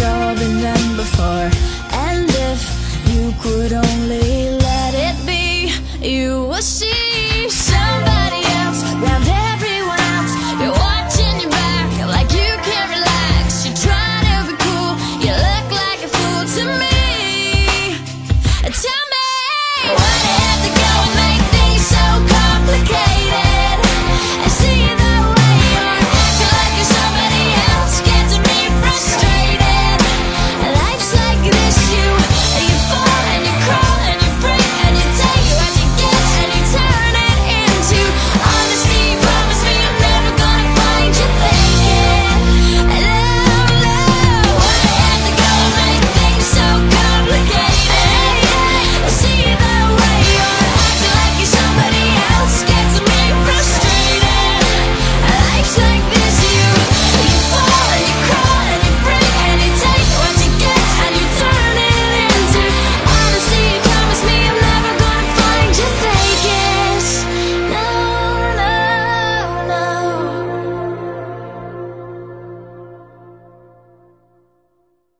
I've been done before?